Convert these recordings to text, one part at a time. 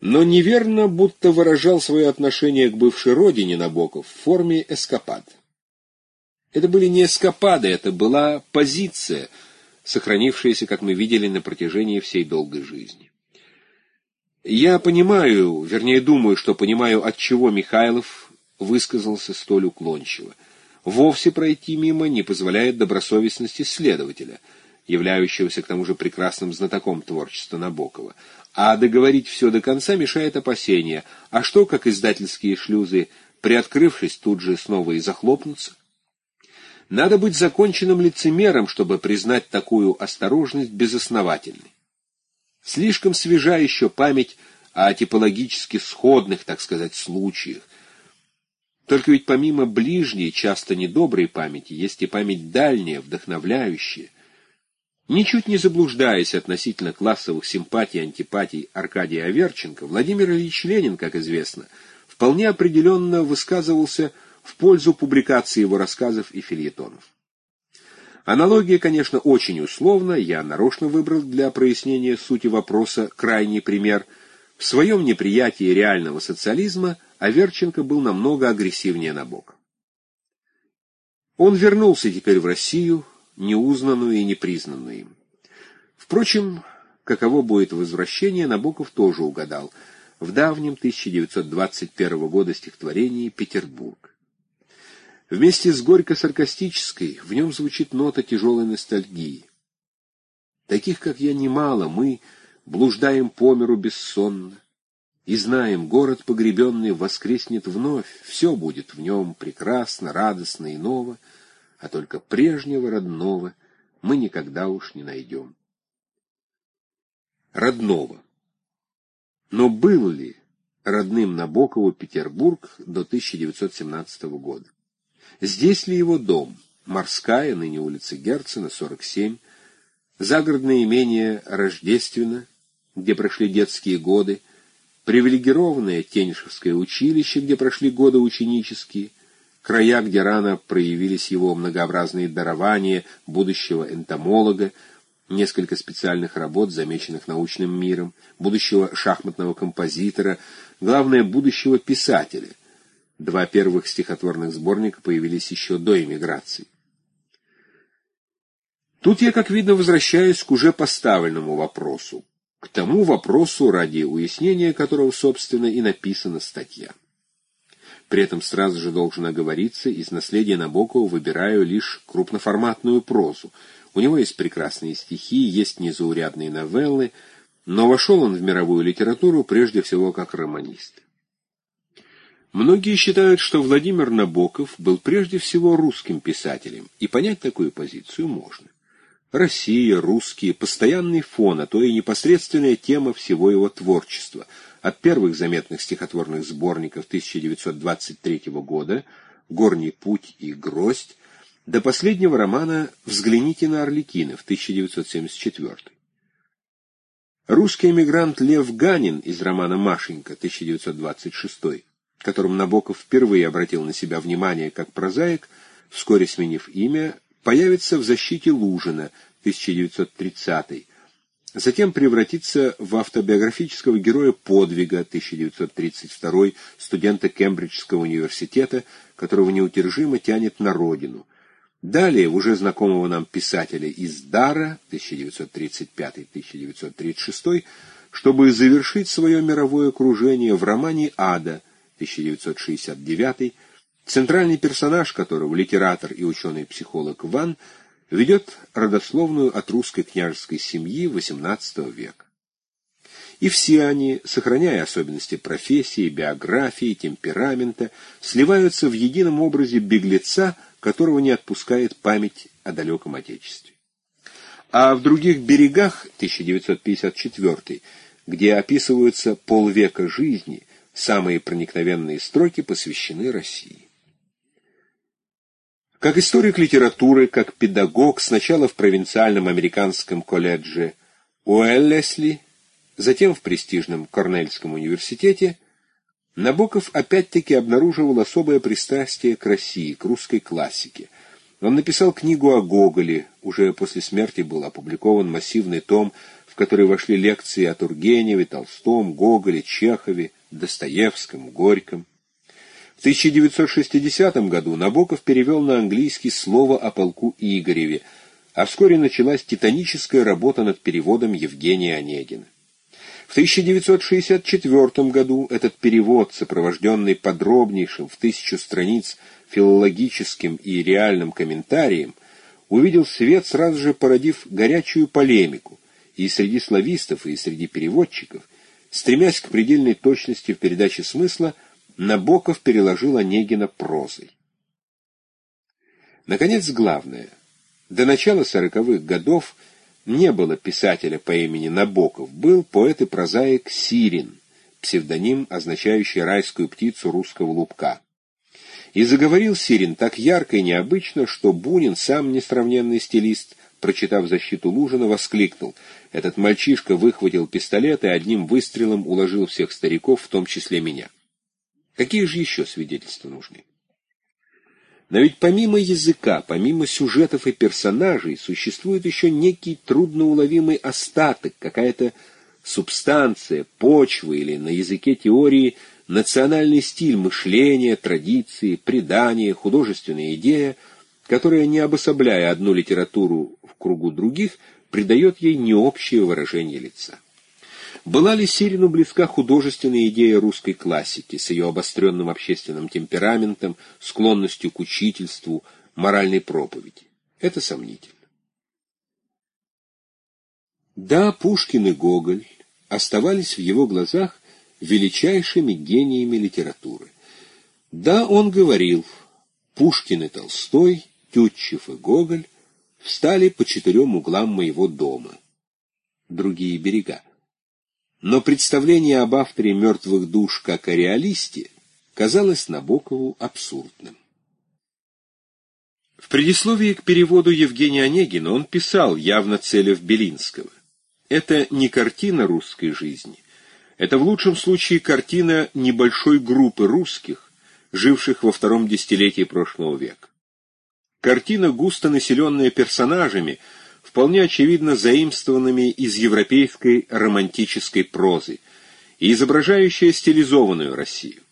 Но неверно, будто выражал свое отношение к бывшей родине Набоков в форме эскапад. Это были не эскапады, это была позиция, сохранившаяся, как мы видели, на протяжении всей долгой жизни. Я понимаю, вернее думаю, что понимаю, от чего Михайлов высказался столь уклончиво. Вовсе пройти мимо не позволяет добросовестность исследователя, являющегося к тому же прекрасным знатоком творчества Набокова. А договорить все до конца мешает опасение. А что, как издательские шлюзы, приоткрывшись, тут же снова и захлопнутся? Надо быть законченным лицемером, чтобы признать такую осторожность безосновательной. Слишком свежа еще память о типологически сходных, так сказать, случаях. Только ведь помимо ближней, часто недоброй памяти, есть и память дальняя, вдохновляющая. Ничуть не заблуждаясь относительно классовых симпатий и антипатий Аркадия Аверченко, Владимир Ильич Ленин, как известно, вполне определенно высказывался в пользу публикации его рассказов и фильетонов. Аналогия, конечно, очень условна, я нарочно выбрал для прояснения сути вопроса крайний пример. В своем неприятии реального социализма Аверченко был намного агрессивнее Набокова. Он вернулся теперь в Россию, неузнанную и непризнанную им. Впрочем, каково будет возвращение, Набоков тоже угадал в давнем 1921 года стихотворении «Петербург». Вместе с горько-саркастической в нем звучит нота тяжелой ностальгии. Таких, как я, немало, мы блуждаем по миру бессонно, и знаем, город погребенный воскреснет вновь, все будет в нем прекрасно, радостно и ново, а только прежнего родного мы никогда уж не найдем. Родного. Но был ли родным Набокову Петербург до 1917 года? Здесь ли его дом? Морская, ныне улица Герцена, 47. Загородное имение Рождественно, где прошли детские годы. Привилегированное Тенишевское училище, где прошли годы ученические. Края, где рано проявились его многообразные дарования будущего энтомолога, несколько специальных работ, замеченных научным миром, будущего шахматного композитора, главное, будущего писателя — Два первых стихотворных сборника появились еще до эмиграции. Тут я, как видно, возвращаюсь к уже поставленному вопросу, к тому вопросу, ради уяснения которого, собственно, и написана статья. При этом сразу же должен оговориться, из наследия Набокова выбираю лишь крупноформатную прозу. У него есть прекрасные стихи, есть незаурядные новеллы, но вошел он в мировую литературу прежде всего как романист. Многие считают, что Владимир Набоков был прежде всего русским писателем, и понять такую позицию можно. Россия, русские, постоянный фон, а то и непосредственная тема всего его творчества, от первых заметных стихотворных сборников 1923 года «Горний путь» и «Гроздь», до последнего романа «Взгляните на Орликина» в 1974. Русский эмигрант Лев Ганин из романа «Машенька» 1926 которым Набоков впервые обратил на себя внимание как прозаик, вскоре сменив имя, появится в «Защите Лужина» 1930 затем превратится в автобиографического героя подвига 1932 студента Кембриджского университета, которого неудержимо тянет на родину. Далее, в уже знакомого нам писателя из Дара 1935-1936, чтобы завершить свое мировое окружение в романе «Ада» 1969, центральный персонаж которого, литератор и ученый-психолог Ван, ведет родословную от русской княжеской семьи XVIII века. И все они, сохраняя особенности профессии, биографии, темперамента, сливаются в едином образе беглеца, которого не отпускает память о далеком Отечестве. А в других берегах 1954, где описываются полвека жизни, Самые проникновенные строки посвящены России. Как историк литературы, как педагог, сначала в провинциальном американском колледже Уэллесли, затем в престижном Корнельском университете, Набоков опять-таки обнаруживал особое пристрастие к России, к русской классике. Он написал книгу о Гоголе, уже после смерти был опубликован массивный том который вошли лекции о Тургеневе, Толстом, Гоголе, Чехове, Достоевском, Горьком. В 1960 году Набоков перевел на английский слово о полку Игореве, а вскоре началась титаническая работа над переводом Евгения Онегина. В 1964 году этот перевод, сопровожденный подробнейшим в тысячу страниц филологическим и реальным комментарием, увидел свет, сразу же породив горячую полемику и среди славистов, и среди переводчиков, стремясь к предельной точности в передаче смысла, Набоков переложил Онегина прозой. Наконец, главное. До начала сороковых годов не было писателя по имени Набоков, был поэт и прозаик Сирин, псевдоним, означающий райскую птицу русского лубка. И заговорил Сирин так ярко и необычно, что Бунин, сам несравненный стилист, прочитав защиту Лужина, воскликнул. Этот мальчишка выхватил пистолет и одним выстрелом уложил всех стариков, в том числе меня. Какие же еще свидетельства нужны? Но ведь помимо языка, помимо сюжетов и персонажей, существует еще некий трудноуловимый остаток, какая-то субстанция, почва или на языке теории национальный стиль мышления, традиции, предания, художественная идея, которая, не обособляя одну литературу в кругу других, придает ей необщее выражение лица. Была ли Сирину близка художественная идея русской классики с ее обостренным общественным темпераментом, склонностью к учительству, моральной проповеди? Это сомнительно. Да, Пушкин и Гоголь оставались в его глазах величайшими гениями литературы. Да, он говорил, Пушкин и Толстой, Тютчев и Гоголь встали по четырем углам моего дома. Другие берега. Но представление об авторе «Мертвых душ» как о реалисте казалось Набокову абсурдным. В предисловии к переводу Евгения Онегина он писал, явно целев Белинского. Это не картина русской жизни, это в лучшем случае картина небольшой группы русских, живших во втором десятилетии прошлого века. Картина, густо населенная персонажами – вполне очевидно заимствованными из европейской романтической прозы и изображающая стилизованную Россию.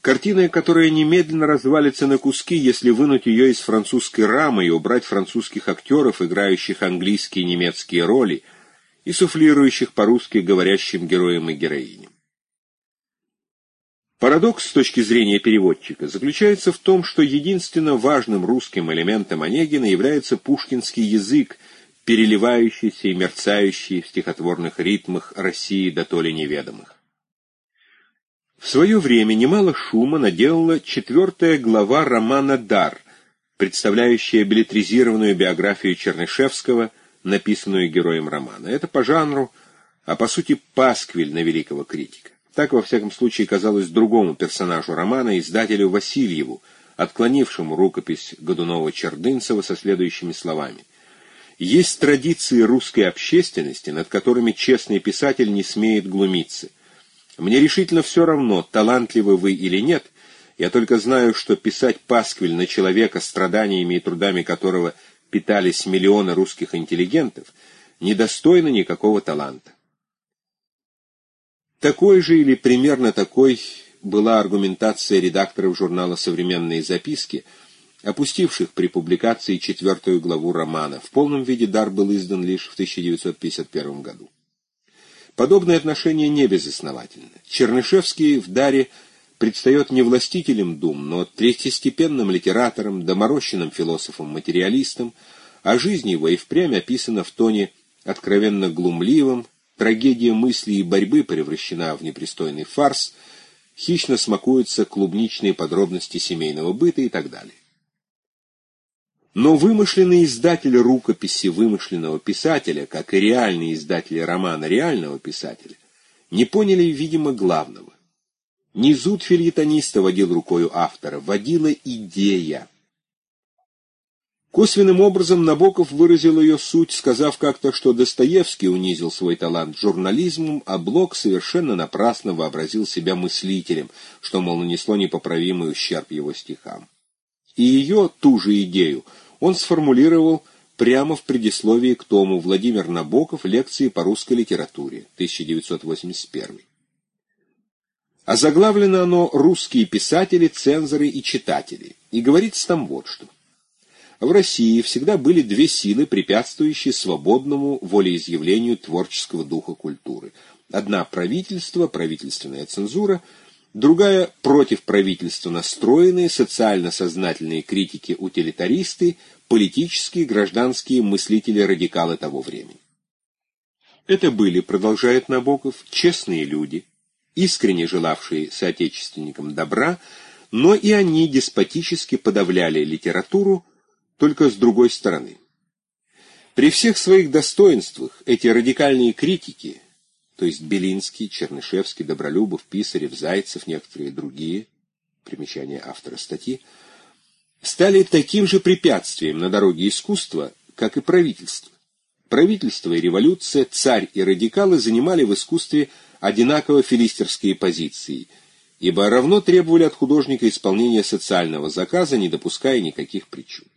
Картина, которая немедленно развалится на куски, если вынуть ее из французской рамы и убрать французских актеров, играющих английские и немецкие роли, и суфлирующих по-русски говорящим героям и героиням. Парадокс с точки зрения переводчика заключается в том, что единственно важным русским элементом Онегина является пушкинский язык, переливающийся и мерцающий в стихотворных ритмах России до то ли неведомых. В свое время немало шума наделала четвертая глава романа «Дар», представляющая билетризированную биографию Чернышевского, написанную героем романа. Это по жанру, а по сути пасквиль на великого критика. Так, во всяком случае, казалось другому персонажу романа, издателю Васильеву, отклонившему рукопись Годунова-Чердынцева со следующими словами. «Есть традиции русской общественности, над которыми честный писатель не смеет глумиться. Мне решительно все равно, талантливы вы или нет, я только знаю, что писать пасквиль на человека, страданиями и трудами которого питались миллионы русских интеллигентов, недостойно никакого таланта. Такой же или примерно такой была аргументация редакторов журнала «Современные записки», опустивших при публикации четвертую главу романа. В полном виде дар был издан лишь в 1951 году. Подобное отношение не безосновательно. Чернышевский в «Даре» предстает не властителем дум, но третьестепенным литератором, доморощенным философом-материалистом, а жизнь его и впрямь описана в тоне откровенно глумливым, Трагедия мысли и борьбы превращена в непристойный фарс, хищно смакуются клубничные подробности семейного быта и так далее. Но вымышленный издатель рукописи вымышленного писателя, как и реальные издатели романа реального писателя, не поняли, видимо, главного. Не зуд филитониста водил рукою автора, водила идея. Косвенным образом Набоков выразил ее суть, сказав как-то, что Достоевский унизил свой талант журнализмом, а Блок совершенно напрасно вообразил себя мыслителем, что, мол, нанесло непоправимый ущерб его стихам. И ее, ту же идею, он сформулировал прямо в предисловии к тому Владимир Набоков «Лекции по русской литературе», 1981. А заглавлено оно «Русские писатели, цензоры и читатели». И говорится там вот что. В России всегда были две силы, препятствующие свободному волеизъявлению творческого духа культуры. Одна – правительство, правительственная цензура, другая – против правительства настроенные, социально сознательные критики-утилитаристы, политические, гражданские мыслители-радикалы того времени. Это были, продолжает Набоков, честные люди, искренне желавшие соотечественникам добра, но и они деспотически подавляли литературу, только с другой стороны. При всех своих достоинствах эти радикальные критики, то есть Белинский, Чернышевский, Добролюбов, Писарев, Зайцев, некоторые другие, примечание автора статьи, стали таким же препятствием на дороге искусства, как и правительство. Правительство и революция, царь и радикалы занимали в искусстве одинаково филистерские позиции, ибо равно требовали от художника исполнения социального заказа, не допуская никаких причуд.